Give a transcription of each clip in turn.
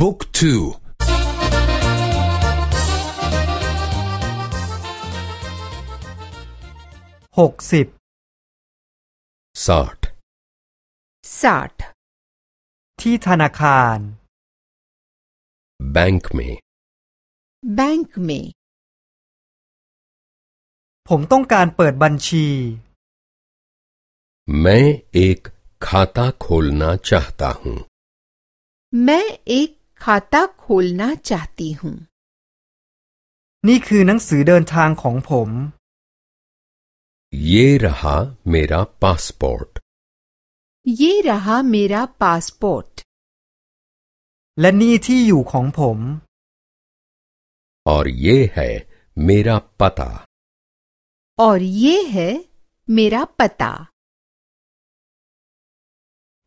บุ๊กทูหกสิบ साठ साठ ที่ธนาคาร बैंक में बैंक में ผมต้องการเปิดบัญชี मैं एक खाता खोलना चाहता हूँ मैं एक खाता खोलना चाहती हूँ นี่คือหนังสือเดินทางของผม ये रहा मेरा पासपोर्ट ये रहा मेरा पासपोर्ट และนี่ที่อยู่ของผม और ये है मेरा पता और ये है मेरा पता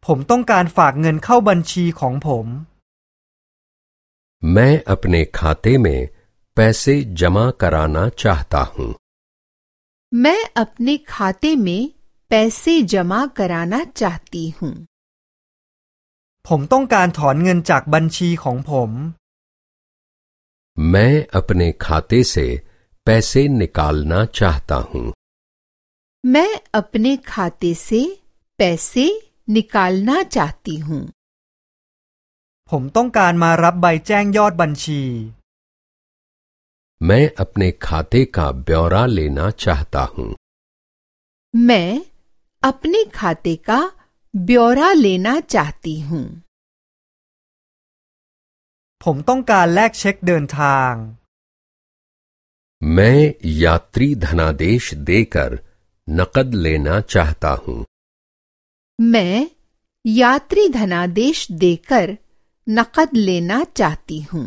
ผมต้องการฝากเงินเข้าบัญชีของผม मैं अपने खाते में पैसे जमा कराना चाहता हूँ मैं अपने खाते में पैसे जमा कराना चाहती हूँ ผมต้องการถอนเงินจากบัญชีของผม मैं अपने खाते से पैसे निकालना चाहता हूँ मैं अपने खाते से पैसे निकालना चाहती हूँ ผมต้องการมารับใบแจ้งยอดบัญชี मैं अपने खाते का ब्यौरा लेना चाहता हूँ मैं अपने खाते का ब्यौरा लेना चाहती हूँ ผมต้องการแลกเช็คเดินทาง मैं यात्री धनादेश देकर नकद लेना चाहता हूँ मैं यात्री धनादेश देकर नकद लेना चाहती हूँ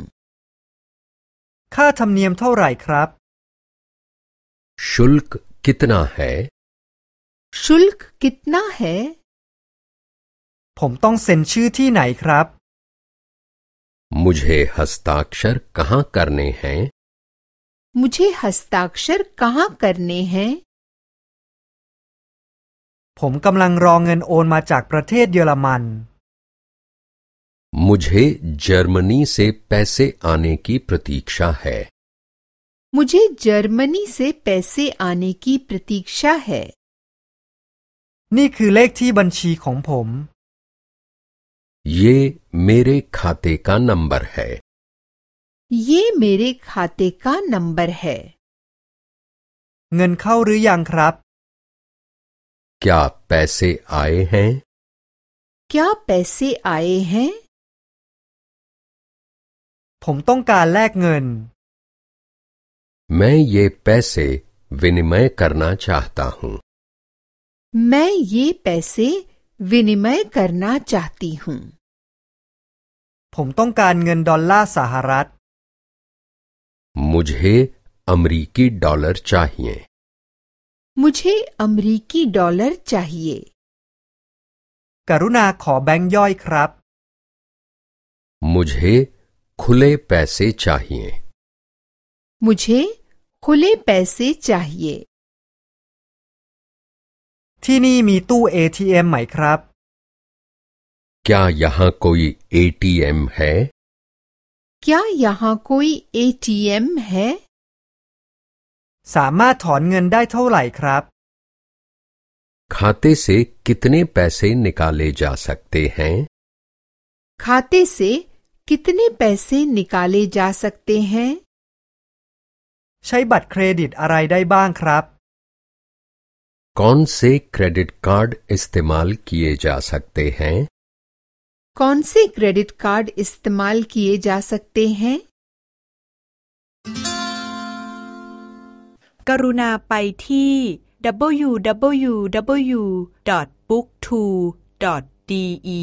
ค่าธรรมเนียมเท่าไหร่ครับ शुल्क कितना है शुल्क कितना है ผมต้องเซ็นชื่อที่ไหนครับ मुझे हस्ताक्षर कहाँ करने हैं मुझे हस्ताक्षर कहाँ करने हैं ผมกำลังรอเงินโอนมาจากประเทศเยอรมัน मुझे जर्मनी से पैसे आने की प्रतीक्षा है मुझे जर्मनी से पैसे आने की प्रतीक्षा है นี่คือเลขที่บัญชีของผม ये मेरे खाते का नंबर है ये मेरे खाते का नंबर है เงินเข้าหรือยังครับ क्या पैसे आए हैं क्या पैसे आए हैं ผมต้องการแลกเงิน मैं ये पैसे विनिमय करना चाहता हूँ मैं ये पैसे विनिमय करना चाहती हूँ ผมต้องการเงินดอลลาร์สหรัฐ मुझे अमरीकी डॉलर चाहिए मुझे अमरीकी डॉलर चाहिए กรุณาขอแบงค์ย่อยครับ मुझे खुले पैसे चाहिए मुझे खुले पैसे चाहिए ที่นี่มีตู้ ATM ไหมครับ क्या यहाँ कोई एटीएम है क्या यहाँ कोई एटीएम है สามารถถอนเงินได้เท่าไหร่ครับ खाते से कितने पैसे निकाले जा सकते हैं खाते से कितने पैसे निकाले जा सकते हैं ใช้บัตรเครดิตอะไรได้บ้างครับ कौन से क्रेडिट कार्ड इस्तेमाल किए जा सकते हैं कौन से क्रेडिट कार्ड इस्तेमाल किए जा सकते हैं กรุณาไปที่ www.booktwo.de